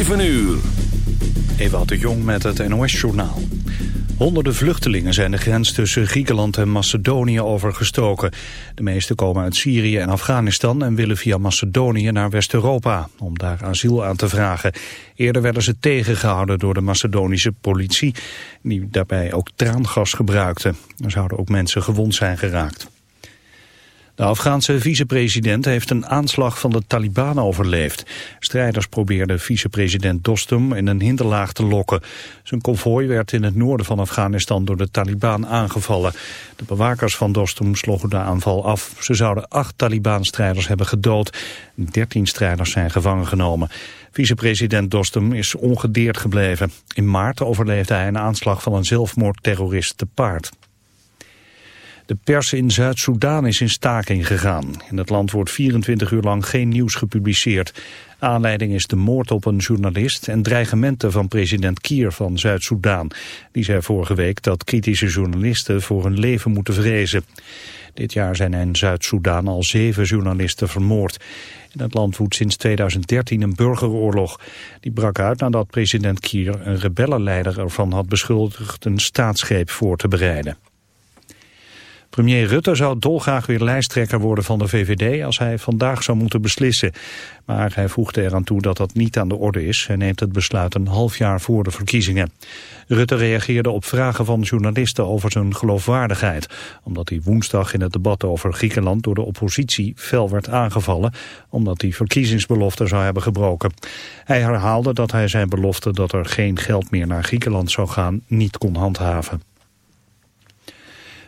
7 uur. Ewout de Jong met het NOS-journaal. Honderden vluchtelingen zijn de grens tussen Griekenland en Macedonië overgestoken. De meeste komen uit Syrië en Afghanistan en willen via Macedonië naar West-Europa... om daar asiel aan te vragen. Eerder werden ze tegengehouden door de Macedonische politie... die daarbij ook traangas gebruikte. Er zouden ook mensen gewond zijn geraakt. De Afghaanse vicepresident heeft een aanslag van de Taliban overleefd. Strijders probeerden vicepresident Dostum in een hinderlaag te lokken. Zijn konvooi werd in het noorden van Afghanistan door de Taliban aangevallen. De bewakers van Dostum sloegen de aanval af. Ze zouden acht Taliban-strijders hebben gedood. Dertien strijders zijn gevangen genomen. Vicepresident Dostum is ongedeerd gebleven. In maart overleefde hij een aanslag van een zelfmoordterrorist te paard. De pers in Zuid-Soedan is in staking gegaan. In het land wordt 24 uur lang geen nieuws gepubliceerd. Aanleiding is de moord op een journalist en dreigementen van president Kier van Zuid-Soedan. Die zei vorige week dat kritische journalisten voor hun leven moeten vrezen. Dit jaar zijn in Zuid-Soedan al zeven journalisten vermoord. In het land woedt sinds 2013 een burgeroorlog. Die brak uit nadat president Kier een rebellenleider ervan had beschuldigd een staatsgreep voor te bereiden. Premier Rutte zou dolgraag weer lijsttrekker worden van de VVD als hij vandaag zou moeten beslissen. Maar hij voegde eraan toe dat dat niet aan de orde is. Hij neemt het besluit een half jaar voor de verkiezingen. Rutte reageerde op vragen van journalisten over zijn geloofwaardigheid. Omdat hij woensdag in het debat over Griekenland door de oppositie fel werd aangevallen. Omdat hij verkiezingsbelofte zou hebben gebroken. Hij herhaalde dat hij zijn belofte dat er geen geld meer naar Griekenland zou gaan niet kon handhaven.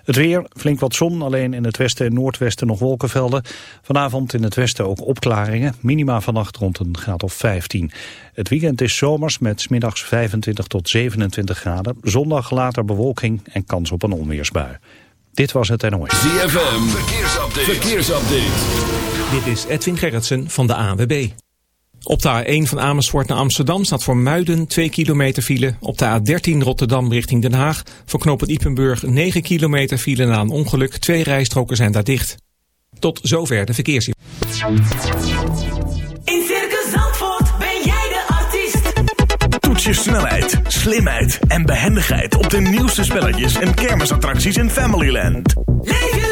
Het weer, flink wat zon, alleen in het westen en noordwesten nog wolkenvelden. Vanavond in het westen ook opklaringen. Minima vannacht rond een graad of 15. Het weekend is zomers met smiddags 25 tot 27 graden. Zondag later bewolking en kans op een onweersbui. Dit was het NOS. ZFM, verkeersupdate. verkeersupdate. Dit is Edwin Gerritsen van de ANWB. Op de A1 van Amersfoort naar Amsterdam staat voor Muiden 2 kilometer file. Op de A13 Rotterdam richting Den Haag voor knooppunt Ippenburg 9 kilometer file na een ongeluk. Twee rijstroken zijn daar dicht. Tot zover de verkeers. In Circus Zandvoort ben jij de artiest. Toets je snelheid, slimheid en behendigheid op de nieuwste spelletjes en kermisattracties in Familyland. Leef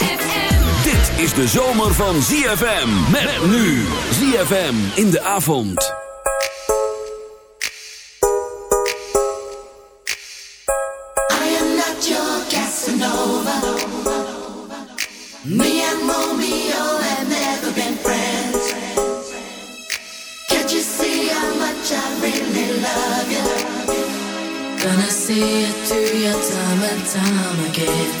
Is de zomer van ZFM. Met nu. ZFM in de avond. I am not your Casanova. Me and Romeo have never been friends. Can't you see how much I really love you? Gonna see it through your time and time again.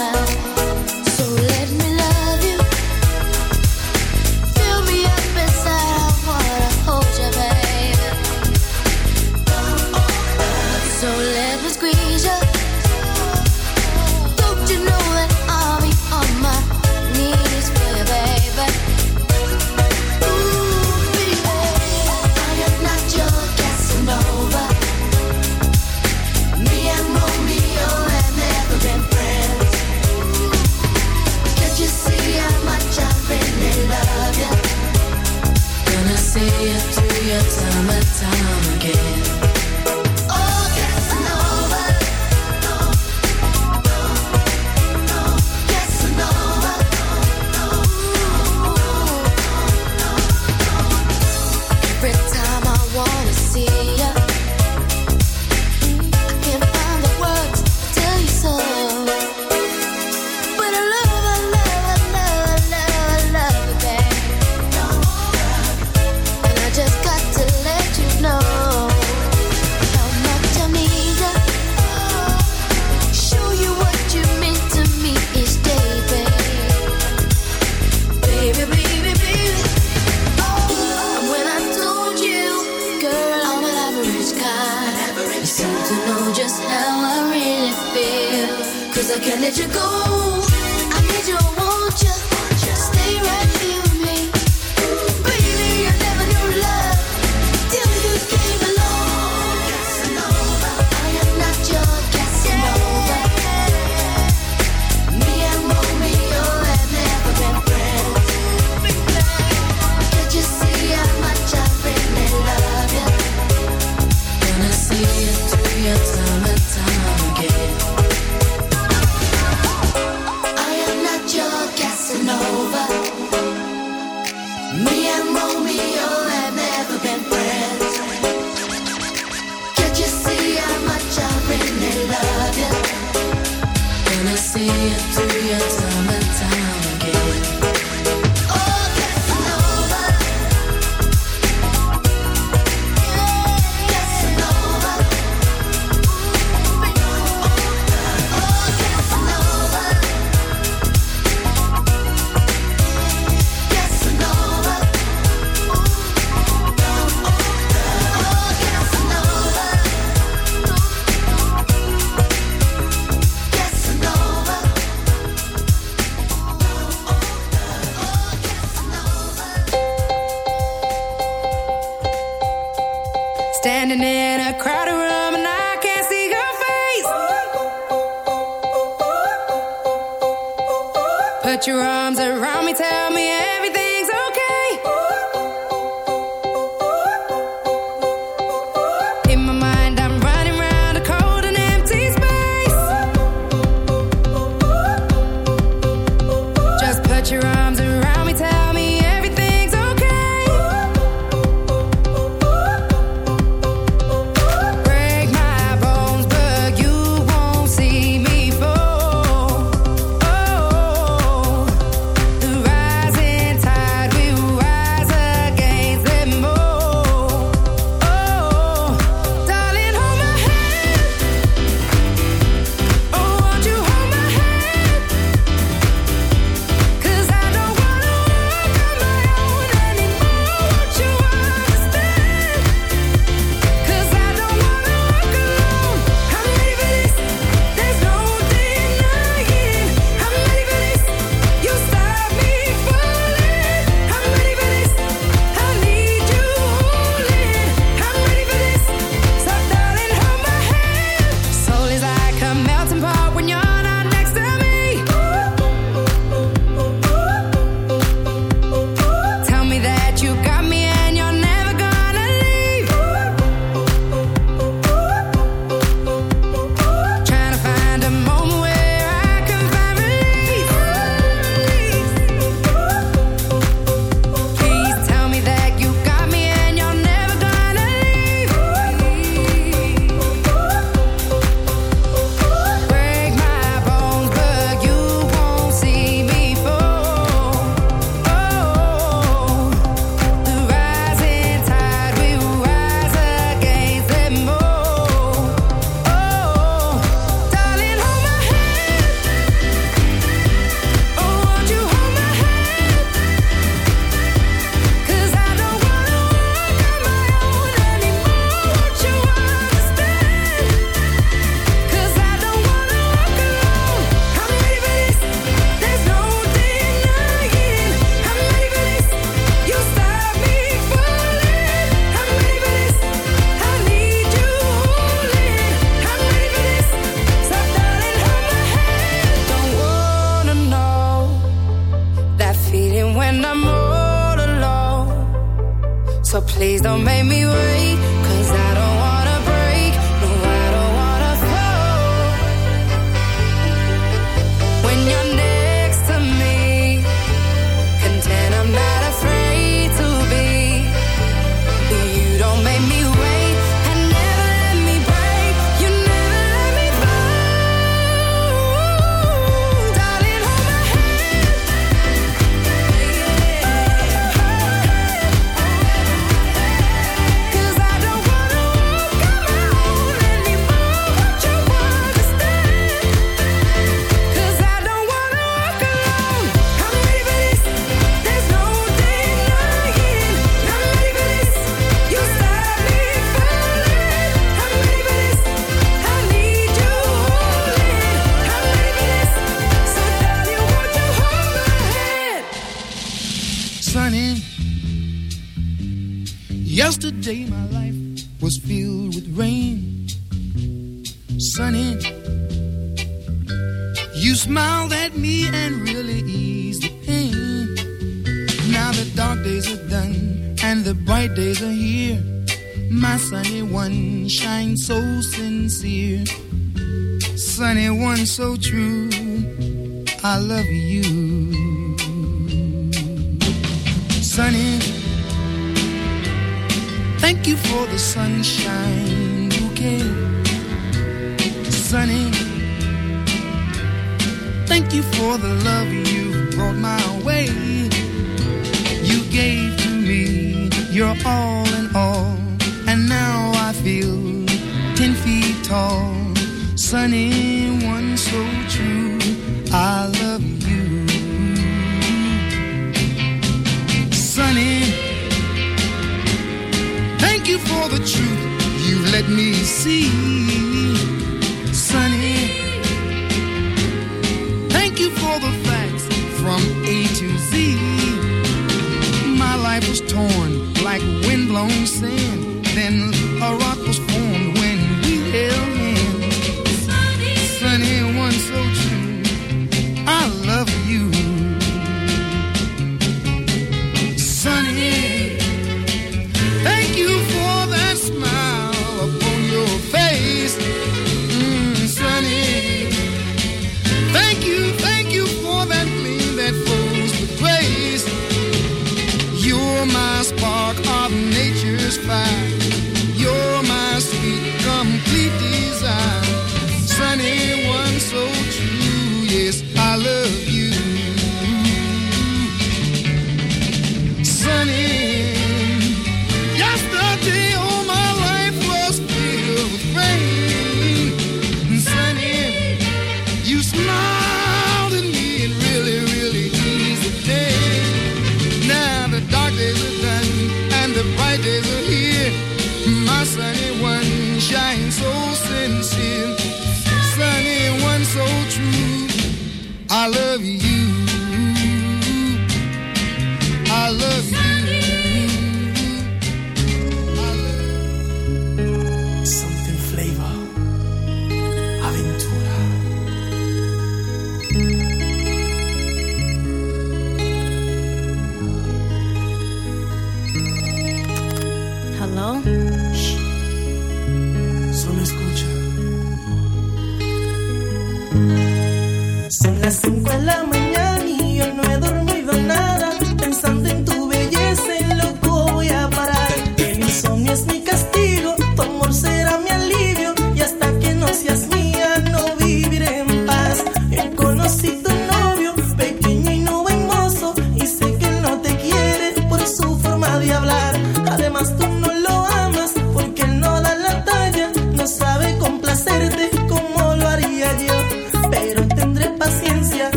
so true. I love you. Sunny, thank you for the sunshine bouquet. Sunny, thank you for the love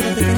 Thank.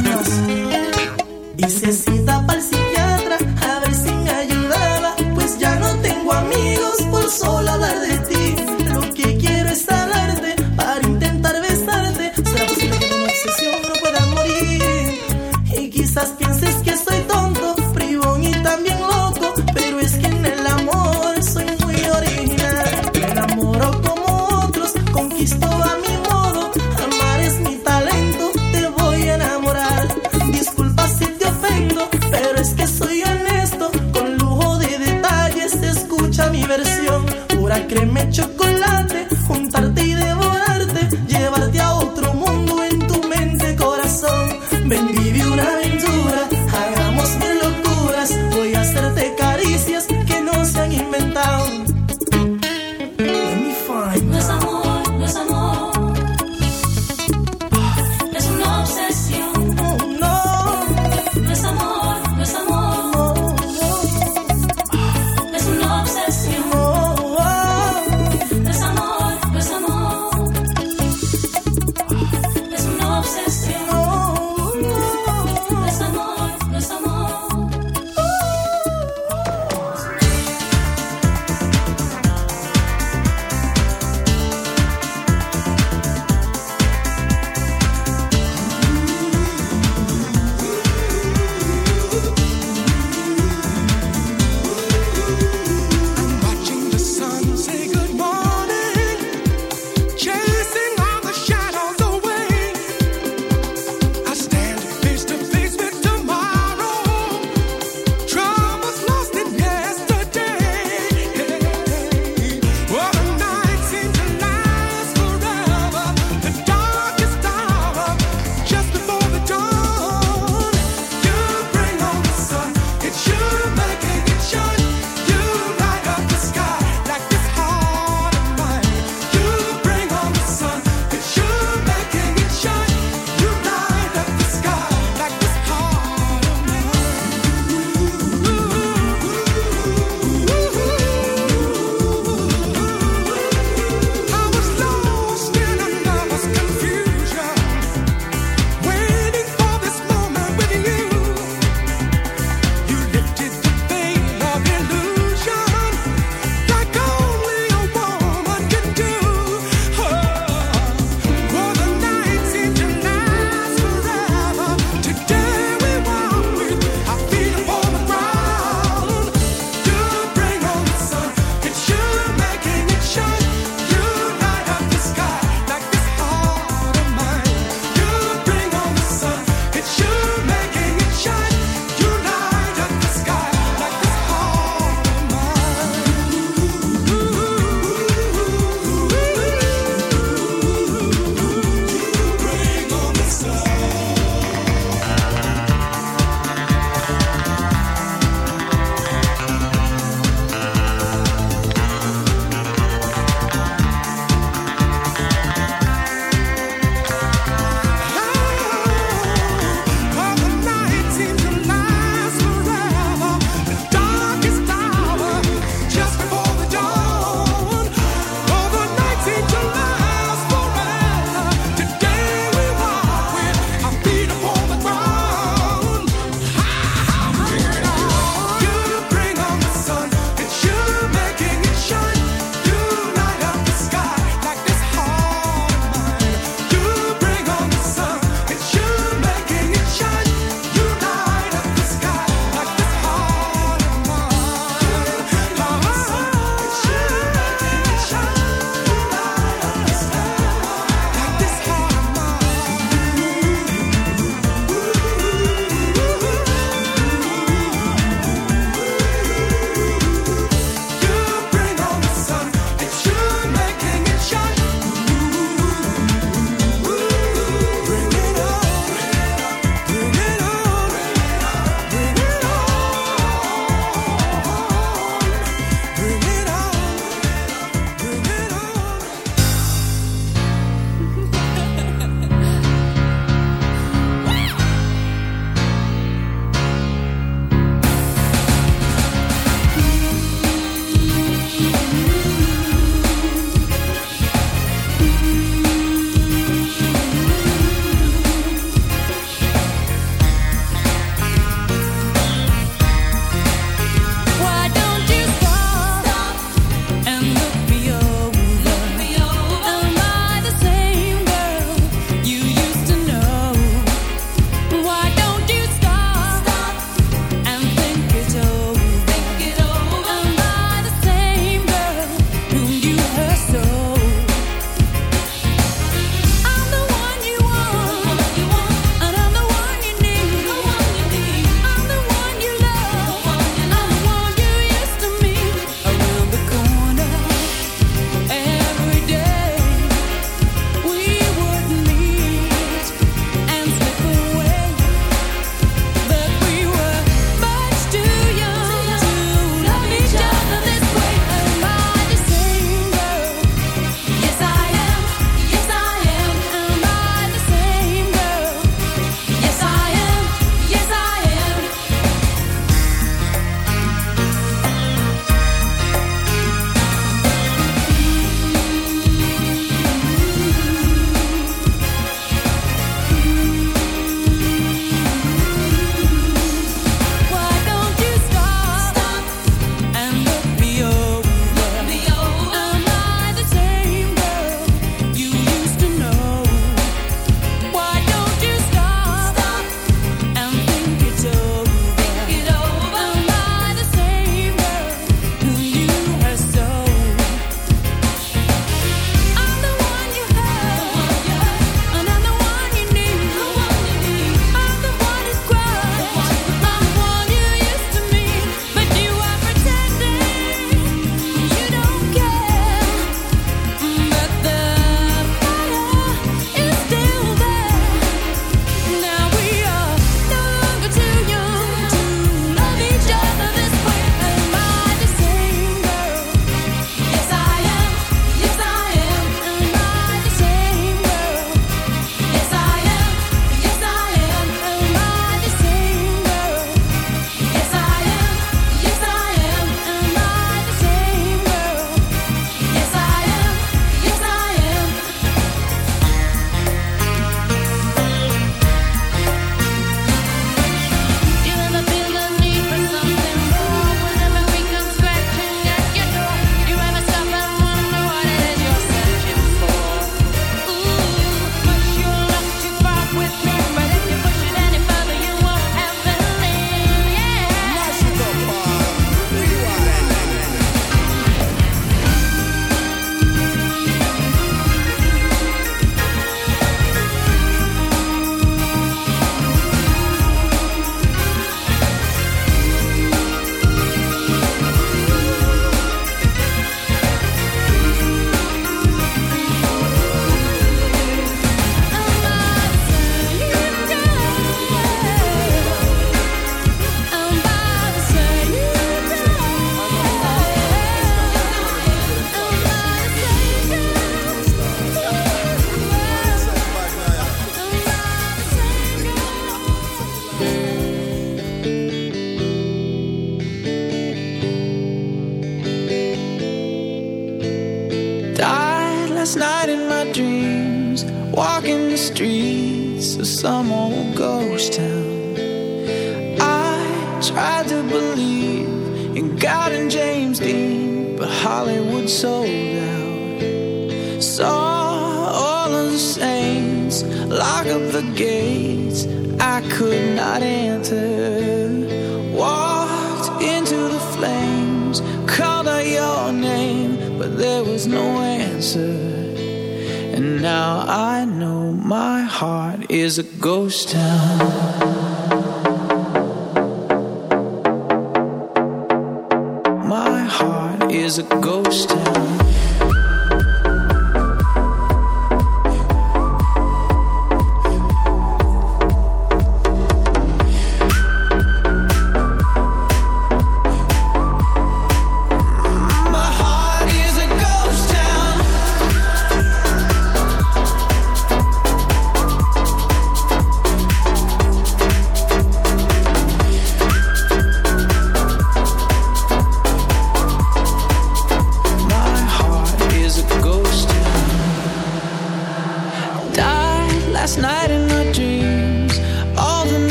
Thank you.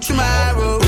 tomorrow.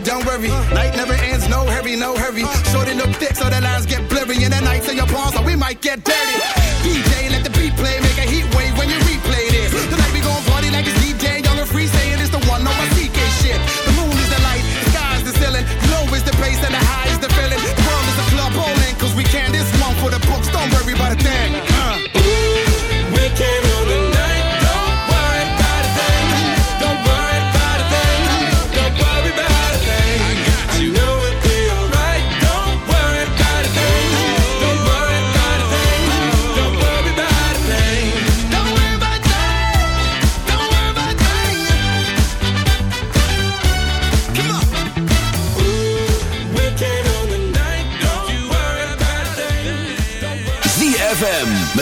don't worry. Night never ends, no hurry, no hurry. Short and look thick so the lines get blurry. And the nights in your palms, so we might get dirty. DJ, let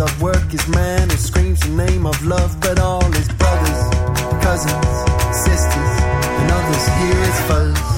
of work is man who screams the name of love, but all his brothers, cousins, sisters, and others here is foes.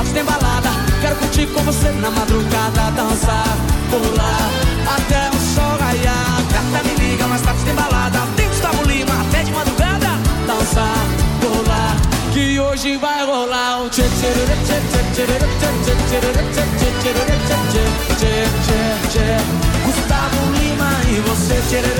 tarde tem balada. Quero curtir com você na madrugada, dançar, pular até o sol raiar. Gata me liga, mas tarde tem balada. Tem Gustavo Lima até de madrugada, dançar, pular. Que hoje vai rolar o tchê tchê tchê tchê tchê tchê tchê tchê tchê tchê Gustavo Lima e você tchê